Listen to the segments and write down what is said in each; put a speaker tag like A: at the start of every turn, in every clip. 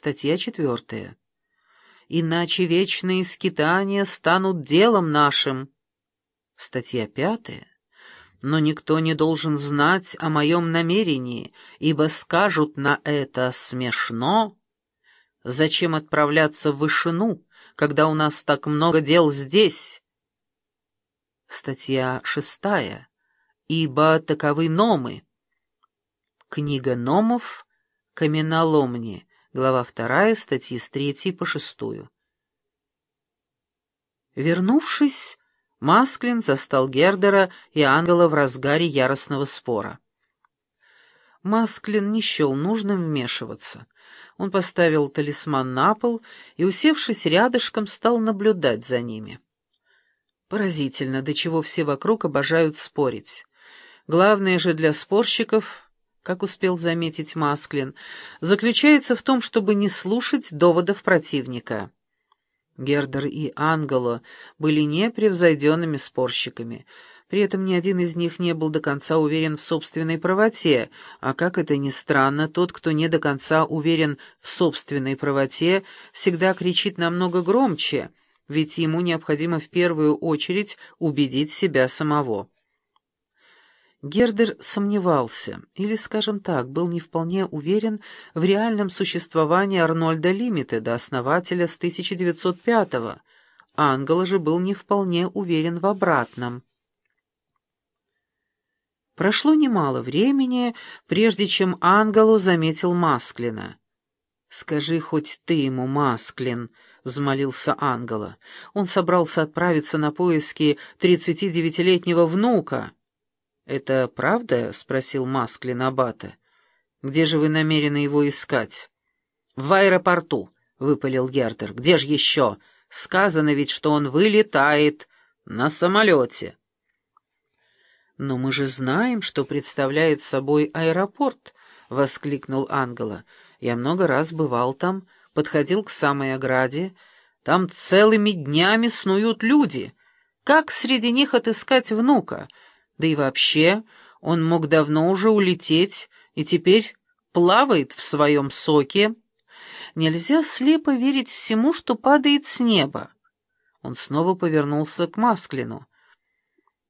A: Статья четвертая. Иначе вечные скитания станут делом нашим. Статья пятая. Но никто не должен знать о моем намерении, ибо скажут на это смешно. Зачем отправляться в вышину, когда у нас так много дел здесь? Статья шестая. Ибо таковы номы. Книга номов «Каменоломни», глава вторая, статьи с третьей по шестую. Вернувшись, Масклин застал Гердера и Ангела в разгаре яростного спора. Масклин не счел нужным вмешиваться. Он поставил талисман на пол и, усевшись рядышком, стал наблюдать за ними. Поразительно, до чего все вокруг обожают спорить. Главное же для спорщиков, как успел заметить Масклин, заключается в том, чтобы не слушать доводов противника. Гердер и Ангело были непревзойденными спорщиками. При этом ни один из них не был до конца уверен в собственной правоте, а, как это ни странно, тот, кто не до конца уверен в собственной правоте, всегда кричит намного громче, ведь ему необходимо в первую очередь убедить себя самого. Гердер сомневался, или, скажем так, был не вполне уверен в реальном существовании Арнольда Лимитеда, основателя с 1905-го. Ангела же был не вполне уверен в обратном. Прошло немало времени, прежде чем Ангелу заметил Масклина. «Скажи хоть ты ему, Масклин», — взмолился Ангела. Он собрался отправиться на поиски тридцати девятилетнего внука. «Это правда?» — спросил Масклин Аббата. «Где же вы намерены его искать?» «В аэропорту», — выпалил Гертер. «Где же еще? Сказано ведь, что он вылетает на самолете». «Но мы же знаем, что представляет собой аэропорт», — воскликнул Ангела. «Я много раз бывал там, подходил к самой ограде. Там целыми днями снуют люди. Как среди них отыскать внука?» Да и вообще, он мог давно уже улететь и теперь плавает в своем соке. Нельзя слепо верить всему, что падает с неба. Он снова повернулся к Масклину.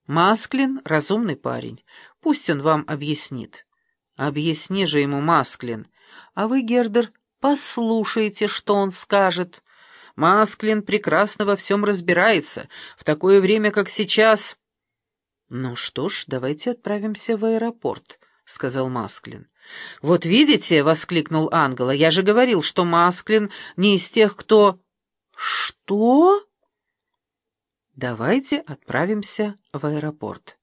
A: «Масклин — разумный парень. Пусть он вам объяснит». «Объясни же ему, Масклин. А вы, Гердер, послушайте, что он скажет. Масклин прекрасно во всем разбирается. В такое время, как сейчас...» «Ну что ж, давайте отправимся в аэропорт», — сказал Масклин. «Вот видите», — воскликнул Ангела, — «я же говорил, что Масклин не из тех, кто...» «Что?» «Давайте отправимся в аэропорт».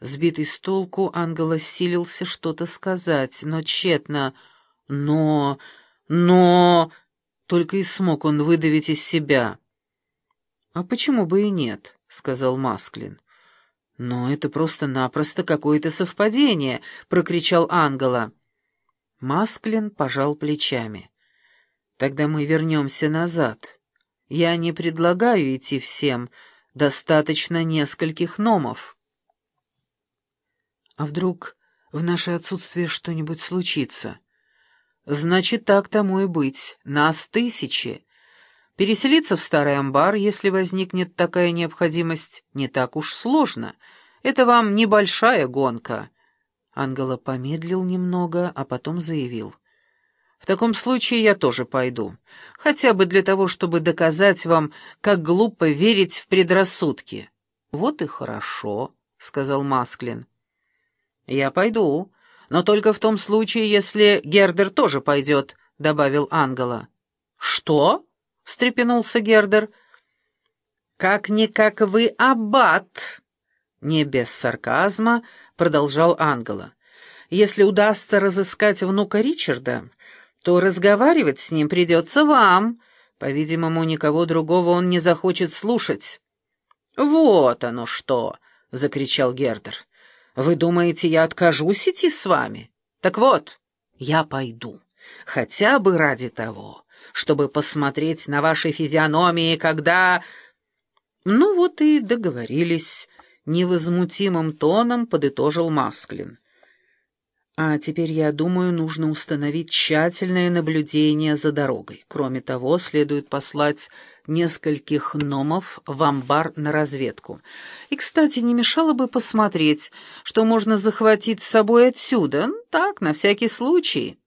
A: Сбитый с толку, Ангела силился что-то сказать, но тщетно. «Но... но...» — только и смог он выдавить из себя. «А почему бы и нет?» — сказал Масклин. «Но это просто-напросто какое-то совпадение!» — прокричал Ангела. Масклин пожал плечами. «Тогда мы вернемся назад. Я не предлагаю идти всем, достаточно нескольких номов». «А вдруг в наше отсутствие что-нибудь случится?» «Значит, так тому и быть. Нас тысячи. Переселиться в старый амбар, если возникнет такая необходимость, не так уж сложно. Это вам небольшая гонка». Ангела помедлил немного, а потом заявил. «В таком случае я тоже пойду. Хотя бы для того, чтобы доказать вам, как глупо верить в предрассудки». «Вот и хорошо», — сказал Масклин. «Я пойду, но только в том случае, если Гердер тоже пойдет», — добавил Ангела. «Что?» — встрепенулся Гердер. «Как-никак вы аббат!» Не без сарказма продолжал Ангела. «Если удастся разыскать внука Ричарда, то разговаривать с ним придется вам. По-видимому, никого другого он не захочет слушать». «Вот оно что!» — закричал Гердер. «Вы думаете, я откажусь идти с вами? Так вот, я пойду, хотя бы ради того, чтобы посмотреть на ваши физиономии, когда...» «Ну вот и договорились», — невозмутимым тоном подытожил Масклин. А теперь, я думаю, нужно установить тщательное наблюдение за дорогой. Кроме того, следует послать нескольких номов в амбар на разведку. И, кстати, не мешало бы посмотреть, что можно захватить с собой отсюда, так, на всякий случай».